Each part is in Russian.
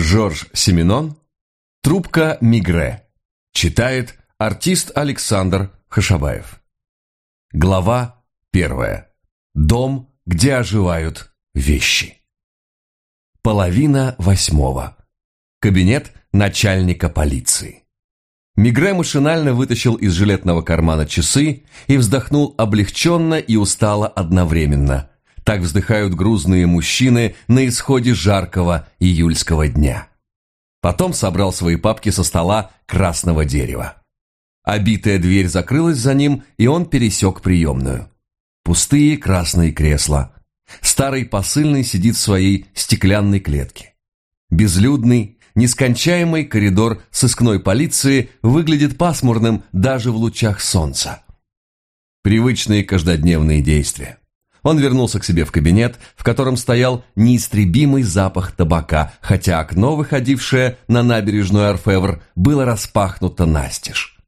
Жорж Семенон, Трубка Мигре. Читает артист Александр Хашабаев. Глава первая. Дом, где оживают вещи. Половина восьмого. Кабинет начальника полиции. Мигре машинально вытащил из жилетного кармана часы и вздохнул облегченно и устало одновременно. Так вздыхают грузные мужчины на исходе жаркого июльского дня. Потом собрал свои папки со стола красного дерева. Обитая дверь закрылась за ним, и он пересек приемную. Пустые красные кресла. Старый посыльный сидит в своей стеклянной клетке. Безлюдный, нескончаемый коридор сыскной полиции выглядит пасмурным даже в лучах солнца. Привычные каждодневные действия. Он вернулся к себе в кабинет, в котором стоял неистребимый запах табака, хотя окно, выходившее на набережную Арфевр, было распахнуто настежь.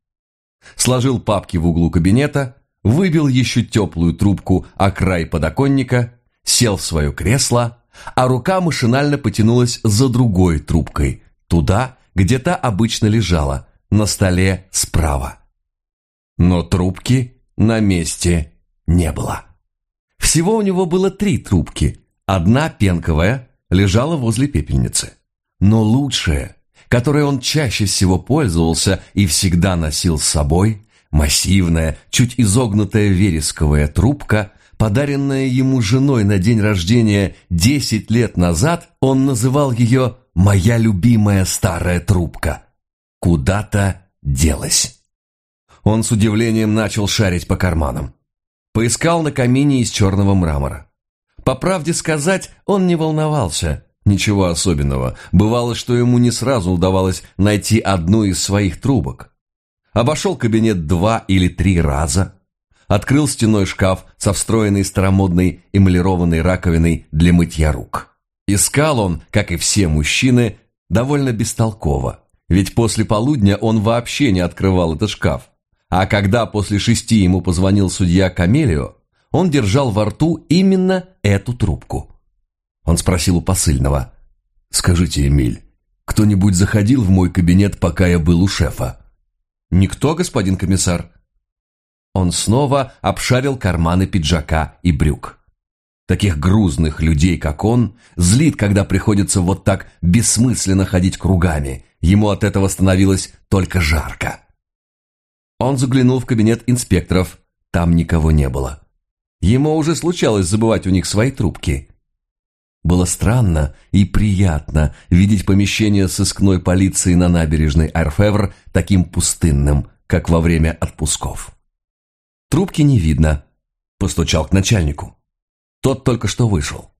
Сложил папки в углу кабинета, выбил еще теплую трубку о край подоконника, сел в свое кресло, а рука машинально потянулась за другой трубкой, туда, где та обычно лежала, на столе справа. Но трубки на месте не было. Всего у него было три трубки. Одна пенковая лежала возле пепельницы. Но лучшая, которой он чаще всего пользовался и всегда носил с собой, массивная, чуть изогнутая вересковая трубка, подаренная ему женой на день рождения десять лет назад, он называл ее «моя любимая старая трубка». Куда-то делась. Он с удивлением начал шарить по карманам. Поискал на камине из черного мрамора. По правде сказать, он не волновался. Ничего особенного. Бывало, что ему не сразу удавалось найти одну из своих трубок. Обошел кабинет два или три раза. Открыл стеной шкаф со встроенной старомодной эмалированной раковиной для мытья рук. Искал он, как и все мужчины, довольно бестолково. Ведь после полудня он вообще не открывал этот шкаф. А когда после шести ему позвонил судья Камелио, он держал во рту именно эту трубку. Он спросил у посыльного. «Скажите, Эмиль, кто-нибудь заходил в мой кабинет, пока я был у шефа?» «Никто, господин комиссар». Он снова обшарил карманы пиджака и брюк. Таких грузных людей, как он, злит, когда приходится вот так бессмысленно ходить кругами. Ему от этого становилось только жарко. Он заглянул в кабинет инспекторов. Там никого не было. Ему уже случалось забывать у них свои трубки. Было странно и приятно видеть помещение сыскной полиции на набережной Арфевр таким пустынным, как во время отпусков. Трубки не видно. Постучал к начальнику. Тот только что вышел.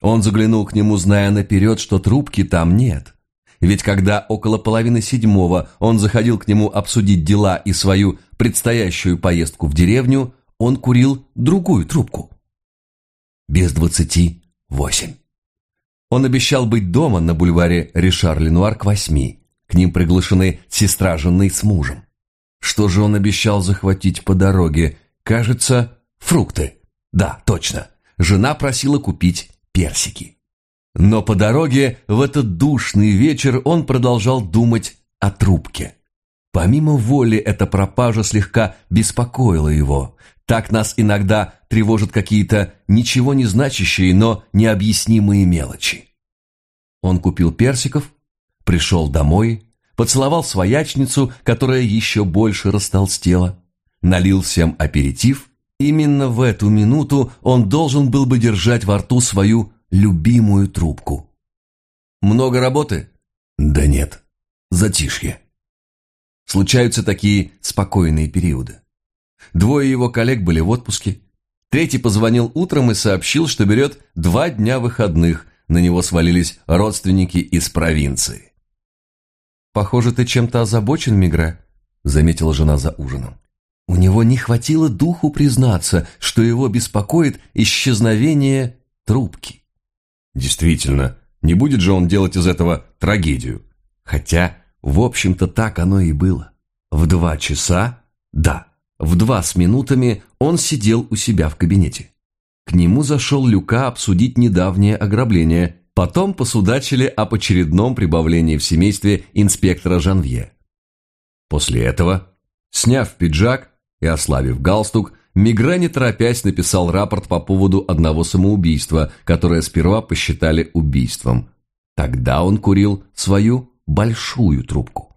Он заглянул к нему, зная наперед, что трубки там нет. Ведь когда около половины седьмого он заходил к нему обсудить дела и свою предстоящую поездку в деревню, он курил другую трубку. Без двадцати восемь. Он обещал быть дома на бульваре Ришар-Ленуар к восьми. К ним приглашены сестра жены с мужем. Что же он обещал захватить по дороге? Кажется, фрукты. Да, точно. Жена просила купить персики. Но по дороге в этот душный вечер он продолжал думать о трубке. Помимо воли эта пропажа слегка беспокоила его. Так нас иногда тревожат какие-то ничего не значащие, но необъяснимые мелочи. Он купил персиков, пришел домой, поцеловал своячницу, которая еще больше растолстела, налил всем аперитив. Именно в эту минуту он должен был бы держать во рту свою любимую трубку. Много работы? Да нет. Затишье. Случаются такие спокойные периоды. Двое его коллег были в отпуске. Третий позвонил утром и сообщил, что берет два дня выходных. На него свалились родственники из провинции. «Похоже, ты чем-то озабочен, Мигре», — заметила жена за ужином. У него не хватило духу признаться, что его беспокоит исчезновение трубки. Действительно, не будет же он делать из этого трагедию. Хотя, в общем-то, так оно и было. В два часа, да, в два с минутами он сидел у себя в кабинете. К нему зашел Люка обсудить недавнее ограбление Потом посудачили об очередном прибавлении в семействе инспектора Жанвье. После этого, сняв пиджак и ослабив галстук, Мигре, не торопясь, написал рапорт по поводу одного самоубийства, которое сперва посчитали убийством. Тогда он курил свою большую трубку.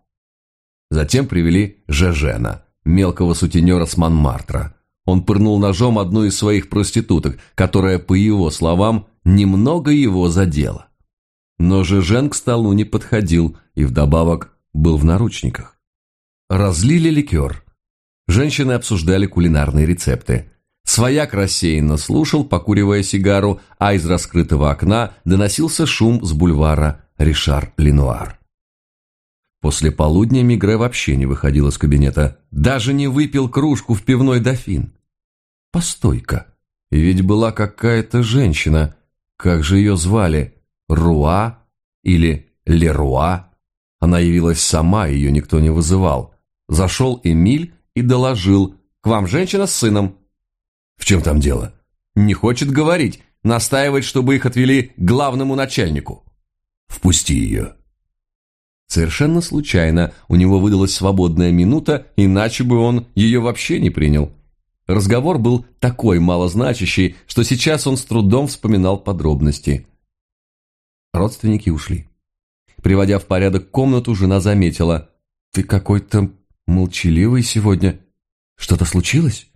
Затем привели Жежена, мелкого сутенера с Монмартра. Он пырнул ножом одну из своих проституток, которая, по его словам, немного его задела. Но Жежен к столу не подходил и вдобавок был в наручниках. Разлили ликер. Женщины обсуждали кулинарные рецепты. Свояк рассеянно слушал, покуривая сигару, а из раскрытого окна доносился шум с бульвара Ришар-Ленуар. После полудня Мигре вообще не выходил из кабинета, даже не выпил кружку в пивной дофин. Постой-ка, ведь была какая-то женщина, как же ее звали, Руа или Леруа? Она явилась сама, ее никто не вызывал. Зашел Эмиль и доложил, к вам женщина с сыном. В чем там дело? Не хочет говорить, настаивает, чтобы их отвели к главному начальнику. Впусти ее. Совершенно случайно у него выдалась свободная минута, иначе бы он ее вообще не принял. Разговор был такой малозначащий, что сейчас он с трудом вспоминал подробности. Родственники ушли. Приводя в порядок комнату, жена заметила. «Ты какой-то молчаливый сегодня. Что-то случилось?»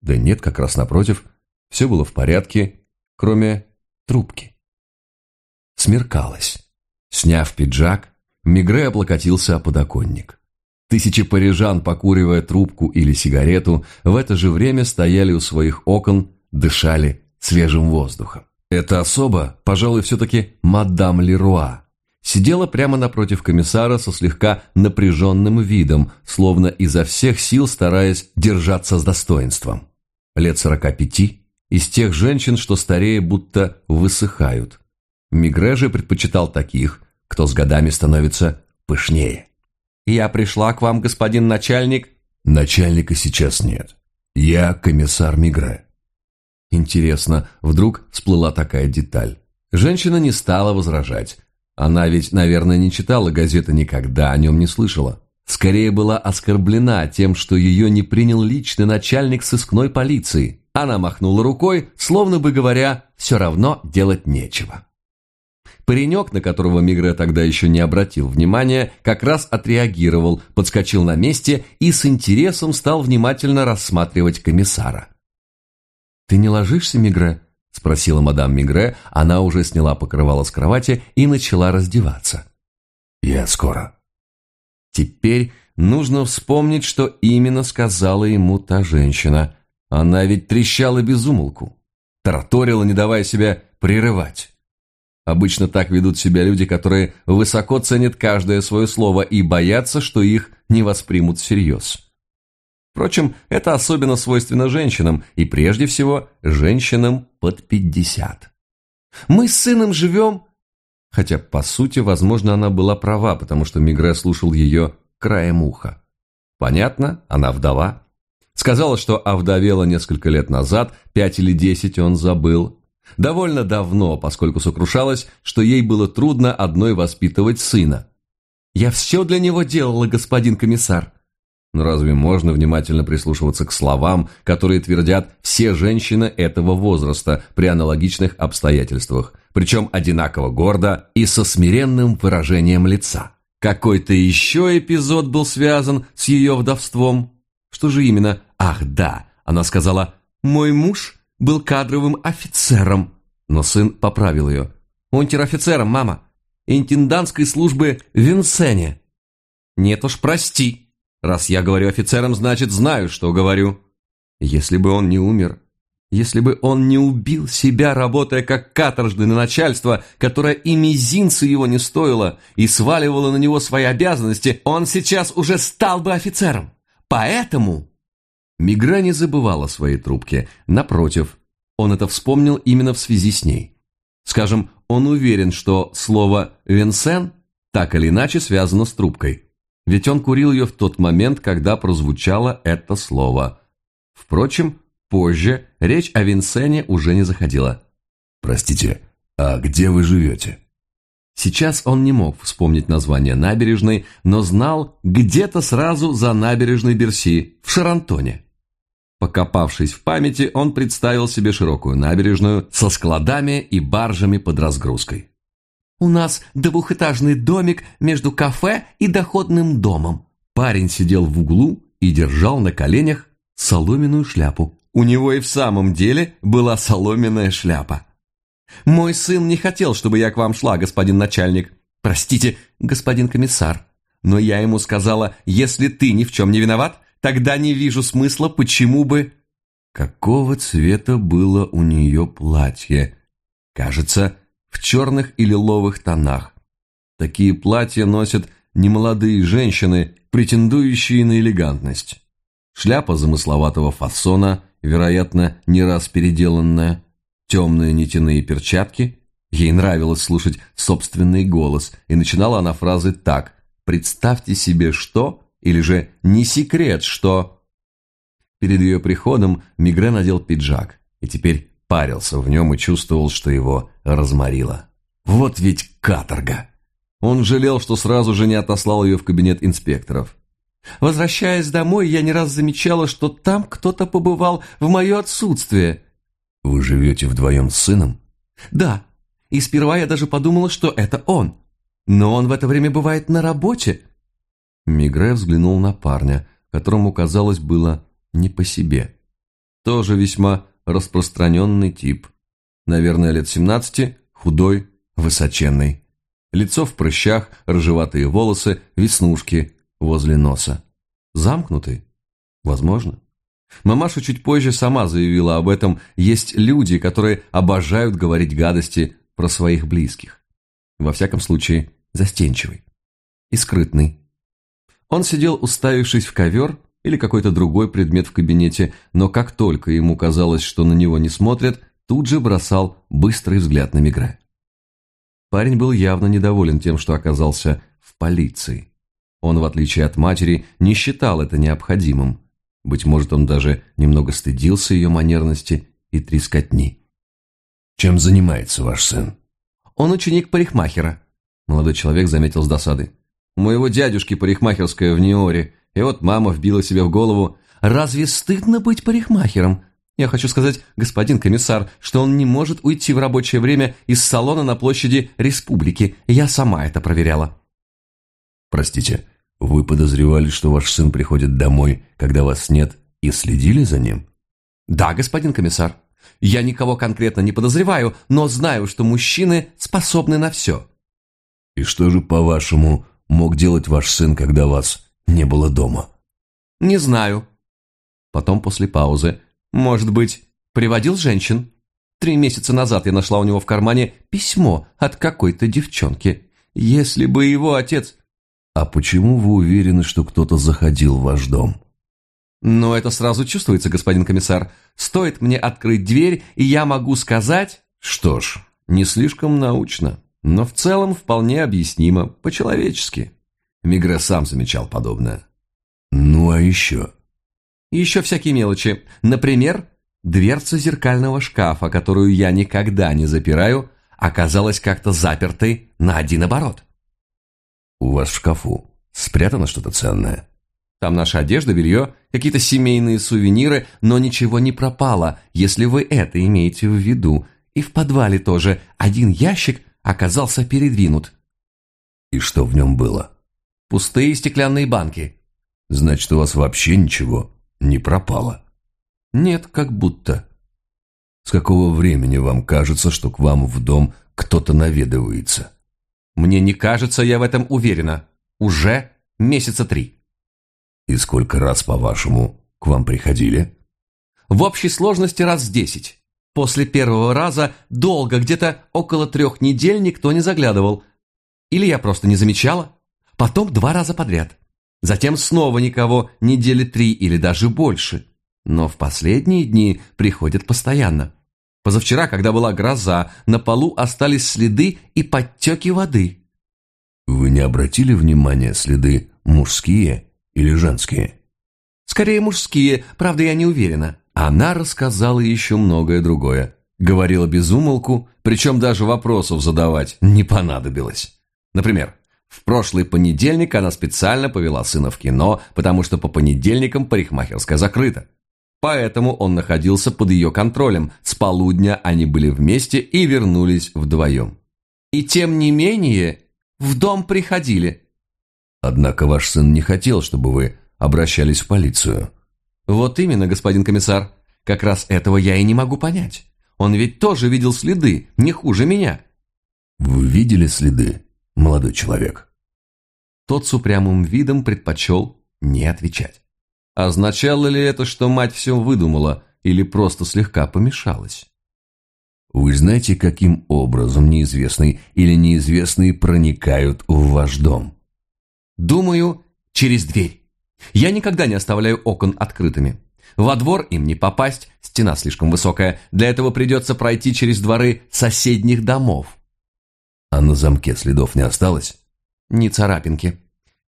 Да нет, как раз напротив. Все было в порядке, кроме трубки. Смеркалось. Сняв пиджак, Мигре облокотился о подоконник. Тысячи парижан, покуривая трубку или сигарету, в это же время стояли у своих окон, дышали свежим воздухом. Эта особа, пожалуй, все-таки мадам Леруа, сидела прямо напротив комиссара со слегка напряженным видом, словно изо всех сил стараясь держаться с достоинством. Лет сорока пяти, из тех женщин, что старее будто высыхают. Мигре же предпочитал таких, кто с годами становится пышнее. «Я пришла к вам, господин начальник». «Начальника сейчас нет. Я комиссар Мигре». Интересно, вдруг всплыла такая деталь. Женщина не стала возражать. Она ведь, наверное, не читала газеты никогда, о нем не слышала. Скорее была оскорблена тем, что ее не принял личный начальник сыскной полиции. Она махнула рукой, словно бы говоря, все равно делать нечего. Паренек, на которого Мигре тогда еще не обратил внимания, как раз отреагировал, подскочил на месте и с интересом стал внимательно рассматривать комиссара. «Ты не ложишься, Мигре?» – спросила мадам Мигре. Она уже сняла покрывало с кровати и начала раздеваться. «Я скоро». Теперь нужно вспомнить, что именно сказала ему та женщина. Она ведь трещала без умолку, тараторила, не давая себя прерывать. Обычно так ведут себя люди, которые высоко ценят каждое свое слово и боятся, что их не воспримут всерьез. Впрочем, это особенно свойственно женщинам, и прежде всего женщинам под 50. Мы с сыном живем... Хотя, по сути, возможно, она была права, потому что Мигре слушал ее краем уха. Понятно, она вдова. Сказала, что овдовела несколько лет назад, пять или десять он забыл, Довольно давно, поскольку сокрушалась, что ей было трудно одной воспитывать сына. «Я все для него делала, господин комиссар». Но разве можно внимательно прислушиваться к словам, которые твердят все женщины этого возраста при аналогичных обстоятельствах, причем одинаково гордо и со смиренным выражением лица? Какой-то еще эпизод был связан с ее вдовством? Что же именно? Ах, да, она сказала «Мой муж был кадровым офицером. Но сын поправил ее. Унтер-офицером, мама. Интендантской службы в Винсене. Нет уж, прости. Раз я говорю офицером, значит, знаю, что говорю. Если бы он не умер, если бы он не убил себя, работая как каторжный на начальство, которое и мизинца его не стоило, и сваливало на него свои обязанности, он сейчас уже стал бы офицером. Поэтому Мигра не забывала своей трубке. Напротив, он это вспомнил именно в связи с ней. Скажем, он уверен, что слово «Винсен» так или иначе связано с трубкой. Ведь он курил ее в тот момент, когда прозвучало это слово. Впрочем, позже речь о Винсене уже не заходила. «Простите, «А где вы живете?» Сейчас он не мог вспомнить название набережной, но знал где-то сразу за набережной Берси, в Шарантоне. Покопавшись в памяти, он представил себе широкую набережную со складами и баржами под разгрузкой. «У нас двухэтажный домик между кафе и доходным домом». Парень сидел в углу и держал на коленях соломенную шляпу. У него и в самом деле была соломенная шляпа. «Мой сын не хотел, чтобы я к вам шла, господин начальник. Простите, господин комиссар. Но я ему сказала, если ты ни в чем не виноват, тогда не вижу смысла, почему бы...» Какого цвета было у нее платье? Кажется, в черных и лиловых тонах. Такие платья носят немолодые женщины, претендующие на элегантность. Шляпа замысловатого фасона, вероятно, не раз переделанная, темные нитяные перчатки. Ей нравилось слушать собственный голос, и начинала она фразы так «Представьте себе, что...» или же «Не секрет, что...» Перед ее приходом Мигре надел пиджак, и теперь парился в нем и чувствовал, что его разморило. Вот ведь каторга! Он жалел, что сразу же не отослал ее в кабинет инспекторов. Возвращаясь домой, я не раз замечала, что там кто-то побывал в мое отсутствие. Вы живете вдвоем с сыном? Да. И сперва я даже подумала, что это он. Но он в это время бывает на работе. Мигре взглянул на парня, которому, казалось, было не по себе. Тоже весьма распространенный тип. Наверное, лет семнадцати, худой, высоченный. Лицо в прыщах, рыжеватые волосы, веснушки возле носа. Замкнутый? Возможно. Мамаша чуть позже сама заявила об этом. Есть люди, которые обожают говорить гадости про своих близких. Во всяком случае, застенчивый и скрытный. Он сидел, уставившись в ковер или какой-то другой предмет в кабинете, но как только ему казалось, что на него не смотрят, тут же бросал быстрый взгляд на Мигре. Парень был явно недоволен тем, что оказался в полиции. Он, в отличие от матери, не считал это необходимым. Быть может, он даже немного стыдился ее манерности и трескотни. «Чем занимается ваш сын?» «Он ученик парикмахера», – молодой человек заметил с досады. «У моего дядюшки парикмахерская в Ниоре, и вот мама вбила себе в голову, разве стыдно быть парикмахером? Я хочу сказать, господин комиссар, что он не может уйти в рабочее время из салона на площади Республики. Я сама это проверяла. Простите, вы подозревали, что ваш сын приходит домой, когда вас нет, и следили за ним? Да, господин комиссар. Я никого конкретно не подозреваю, но знаю, что мужчины способны на все. И что же, по-вашему, мог делать ваш сын, когда вас не было дома? Не знаю. Потом после паузы может быть, приводил женщин? Три месяца назад я нашла у него в кармане письмо от какой-то девчонки. Если бы его отец... А почему вы уверены, что кто-то заходил в ваш дом? Но это сразу чувствуется, господин комиссар. Стоит мне открыть дверь, и я могу сказать... Что ж, не слишком научно, но в целом вполне объяснимо, по-человечески. Мигре сам замечал подобное. Ну а еще? Еще всякие мелочи. Например, дверца зеркального шкафа, которую я никогда не запираю, оказалась как-то запертой на один оборот. У вас в шкафу спрятано что-то ценное? Там наша одежда, белье, какие-то семейные сувениры, но ничего не пропало, если вы это имеете в виду. И в подвале тоже один ящик оказался передвинут. И что в нем было? Пустые стеклянные банки. Значит, у вас вообще ничего не пропала? Нет, как будто. С какого времени вам кажется, что к вам в дом кто-то наведывается? Мне не кажется, я в этом уверена. Уже месяца три. И сколько раз, по-вашему, к вам приходили? В общей сложности раз десять. После первого раза долго, где-то около трех недель никто не заглядывал. Или я просто не замечала. Потом два раза подряд. Затем снова никого недели три или даже больше. Но в последние дни приходят постоянно. Позавчера, когда была гроза, на полу остались следы и подтеки воды. Вы не обратили внимания, следы мужские или женские? Скорее мужские, правда, я не уверена. Она рассказала еще многое другое. Говорила без умолку, причем даже вопросов задавать не понадобилось. Например, в прошлый понедельник она специально повела сына в кино, потому что по понедельникам парикмахерская закрыта. Поэтому он находился под ее контролем. С полудня они были вместе и вернулись вдвоем. И тем не менее, в дом приходили. Однако ваш сын не хотел, чтобы вы обращались в полицию. Вот именно, господин комиссар. Как раз этого я и не могу понять. Он ведь тоже видел следы, не хуже меня. Вы видели следы, молодой человек? Тот с упрямым видом предпочел не отвечать. Означало ли это, что мать все выдумала или просто слегка помешалась? Вы знаете, каким образом неизвестный или неизвестные проникают в ваш дом? Думаю, через дверь. Я никогда не оставляю окон открытыми. Во двор им не попасть, стена слишком высокая. Для этого придется пройти через дворы соседних домов. А на замке следов не осталось? Ни царапинки.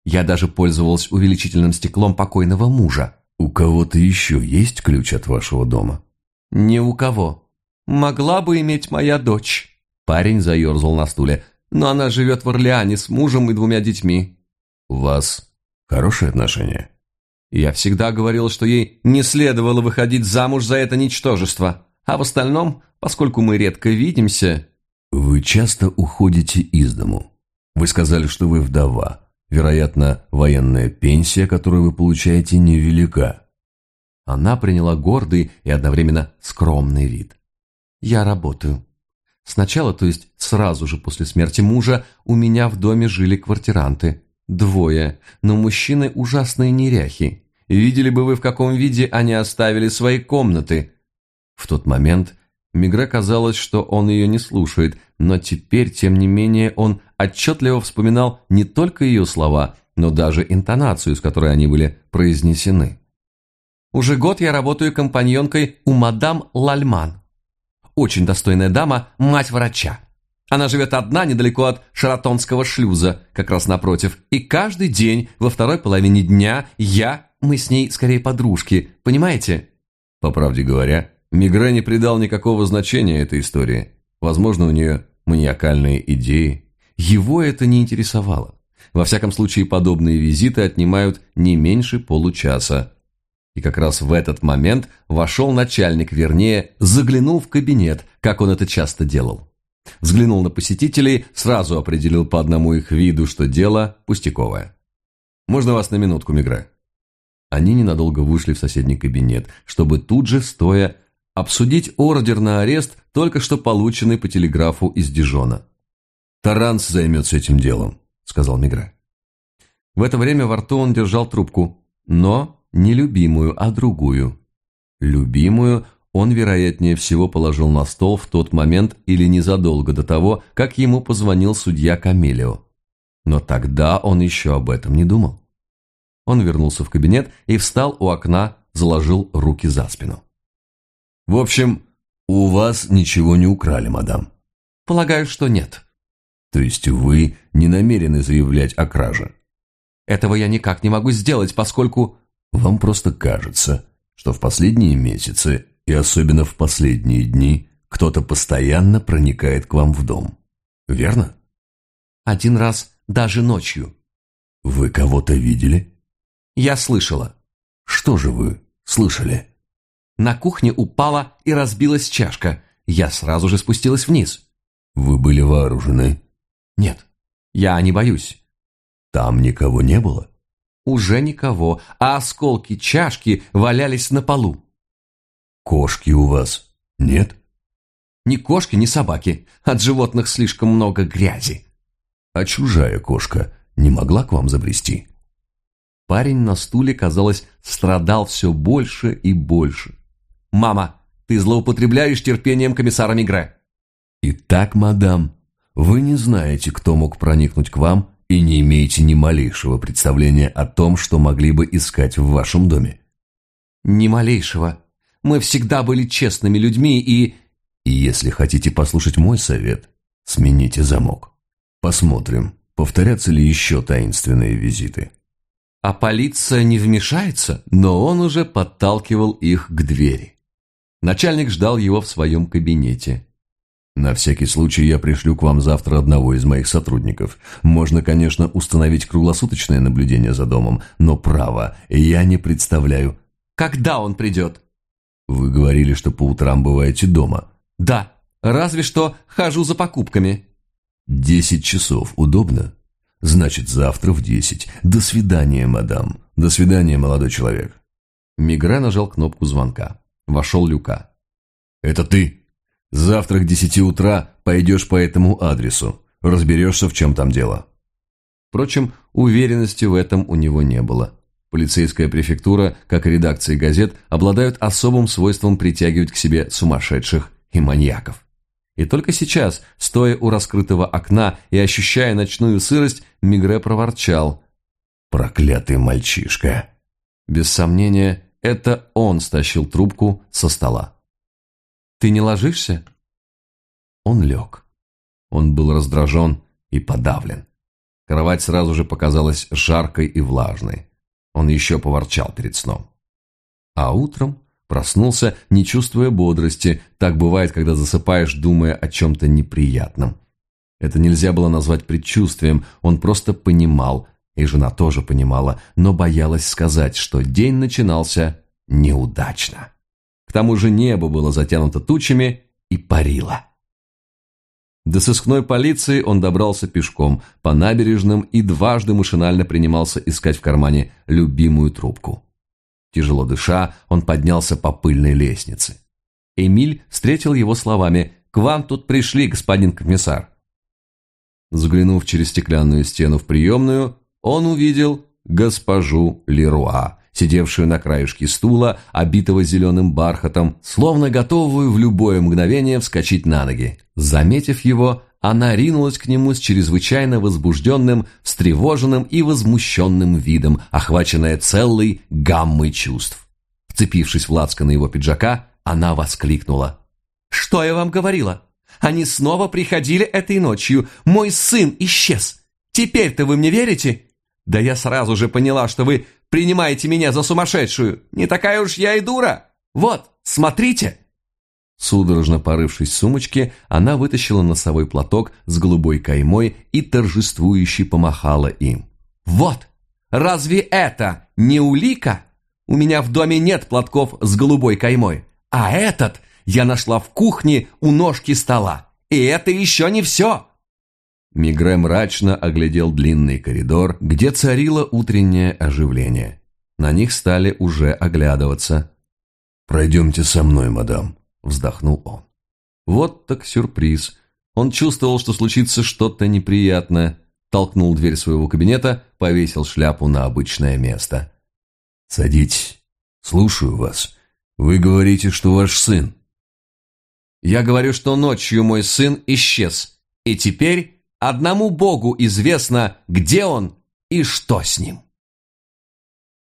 Я даже пользовалась увеличительным стеклом покойного мужа. У кого-то еще есть ключ от вашего дома? Ни у кого. Могла бы иметь моя дочь. Парень заерзал на стуле. Но она живет в Орлеане с мужем и двумя детьми. У вас хорошие отношения? Я всегда говорил, что ей не следовало выходить замуж за это ничтожество. А в остальном, поскольку мы редко видимся... Часто уходите из дому. Вы сказали, что вы вдова. Вероятно, военная пенсия, которую вы получаете, невелика. Она приняла гордый и одновременно скромный вид. Я работаю. Сначала, то есть сразу же после смерти мужа, у меня в доме жили квартиранты. Двое, но мужчины ужасные неряхи. Видели бы вы, в каком виде они оставили свои комнаты. В тот момент Мигре казалось, что он ее не слушает, но теперь, тем не менее, он отчетливо вспоминал не только ее слова, но даже интонацию, с которой они были произнесены. «Уже год я работаю компаньонкой у мадам Лальман. Очень достойная дама, мать врача. Она живет одна недалеко от Шаратонского шлюза, как раз напротив, и каждый день во второй половине дня я, мы с ней скорее подружки, понимаете?» По правде говоря, Мигре не придал никакого значения этой истории. Возможно, у нее маниакальные идеи. Его это не интересовало. Во всяком случае, подобные визиты отнимают не меньше получаса. И как раз в этот момент вошел начальник, вернее, заглянул в кабинет, как он это часто делал. Взглянул на посетителей, сразу определил по одному их виду, что дело пустяковое. «Можно вас на минутку, Мигре?» Они ненадолго вышли в соседний кабинет, чтобы тут же, стоя, обсудить ордер на арест, только что полученный по телеграфу из Дижона. «Таранс займется этим делом», — сказал Мигре. В это время во рту он держал трубку, но не любимую, а другую. Любимую он, вероятнее всего, положил на стол в тот момент или незадолго до того, как ему позвонил судья Камелио. Но тогда он еще об этом не думал. Он вернулся в кабинет и встал у окна, заложил руки за спину. В общем, у вас ничего не украли, мадам? Полагаю, что нет. То есть вы не намерены заявлять о краже? Этого я никак не могу сделать, поскольку... Вам просто кажется, что в последние месяцы, и особенно в последние дни, кто-то постоянно проникает к вам в дом. Верно? Один раз даже ночью. Вы кого-то видели? Я слышала. Что же вы слышали? На кухне упала и разбилась чашка. Я сразу же спустилась вниз. Вы были вооружены? Нет, я не боюсь. Там никого не было? Уже никого, а осколки чашки валялись на полу. Кошки у вас нет? Ни кошки, ни собаки. От животных слишком много грязи. А чужая кошка не могла к вам забрести? Парень на стуле, казалось, страдал все больше и больше. «Мама, ты злоупотребляешь терпением комиссара Мигре». «Итак, мадам, вы не знаете, кто мог проникнуть к вам и не имеете ни малейшего представления о том, что могли бы искать в вашем доме». «Ни малейшего. Мы всегда были честными людьми и...» «И если хотите послушать мой совет, смените замок. Посмотрим, повторятся ли еще таинственные визиты». А полиция не вмешается, но он уже подталкивал их к двери. Начальник ждал его в своем кабинете. На всякий случай я пришлю к вам завтра одного из моих сотрудников. Можно, конечно, установить круглосуточное наблюдение за домом, но право, я не представляю. Когда он придет? Вы говорили, что по утрам бываете дома. Да, разве что хожу за покупками. Десять часов. Удобно? Значит, завтра в десять. До свидания, мадам. До свидания, молодой человек. Мигре нажал кнопку звонка. Вошел Люка. «Это ты? Завтра к десяти утра пойдешь по этому адресу. Разберешься, в чем там дело». Впрочем, уверенности в этом у него не было. Полицейская префектура, как и редакции газет, обладают особым свойством притягивать к себе сумасшедших и маньяков. И только сейчас, стоя у раскрытого окна и ощущая ночную сырость, Мигре проворчал. «Проклятый мальчишка!» Без сомнения, это он стащил трубку со стола. «Ты не ложишься?» Он лег. Он был раздражен и подавлен. Кровать сразу же показалась жаркой и влажной. Он еще поворчал перед сном. А утром проснулся, не чувствуя бодрости. Так бывает, когда засыпаешь, думая о чем-то неприятном. Это нельзя было назвать предчувствием, он просто понимал, и жена тоже понимала, но боялась сказать, что день начинался неудачно. К тому же небо было затянуто тучами и парило. До сыскной полиции он добрался пешком по набережным и дважды машинально принимался искать в кармане любимую трубку. Тяжело дыша, он поднялся по пыльной лестнице. Эмиль встретил его словами «К вам тут пришли, господин комиссар». Взглянув через стеклянную стену в приемную, он увидел госпожу Леруа, сидевшую на краешке стула, обитого зеленым бархатом, словно готовую в любое мгновение вскочить на ноги. Заметив его, она ринулась к нему с чрезвычайно возбужденным, встревоженным и возмущенным видом, охваченная целой гаммой чувств. Вцепившись в лацканы его пиджака, она воскликнула. «Что я вам говорила? Они снова приходили этой ночью. Мой сын исчез. Теперь-то вы мне верите? Да я сразу же поняла, что вы принимаете меня за сумасшедшую. Не такая уж я и дура. Вот, смотрите!» Судорожно порывшись в сумочке, она вытащила носовой платок с голубой каймой и торжествующе помахала им. «Вот! Разве это не улика? У меня в доме нет платков с голубой каймой, а этот я нашла в кухне у ножки стола. И это еще не все!» Мигре мрачно оглядел длинный коридор, где царило утреннее оживление. На них стали уже оглядываться. «Пройдемте со мной, мадам», — вздохнул он. Вот так сюрприз. Он чувствовал, что случится что-то неприятное. Толкнул дверь своего кабинета, повесил шляпу на обычное место. «Садитесь. Слушаю вас. Вы говорите, что ваш сын». «Я говорю, что ночью мой сын исчез. И теперь одному Богу известно, где он и что с ним».